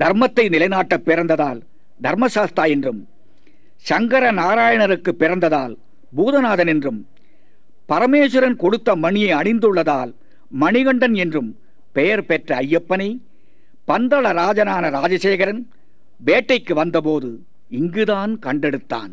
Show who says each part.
Speaker 1: தர்மத்தை நிலைநாட்ட பிறந்ததால் தர்மசாஸ்தா என்றும் சங்கர நாராயணருக்கு பிறந்ததால் பூதநாதன் என்றும் பரமேஸ்வரன் கொடுத்த மணியை அணிந்துள்ளதால் மணிகண்டன் என்றும் பெயர் பெற்ற ஐயப்பனை பந்தள ராஜனான ராஜசேகரன் வேட்டைக்கு வந்தபோது இங்குதான் கண்டெடுத்தான்.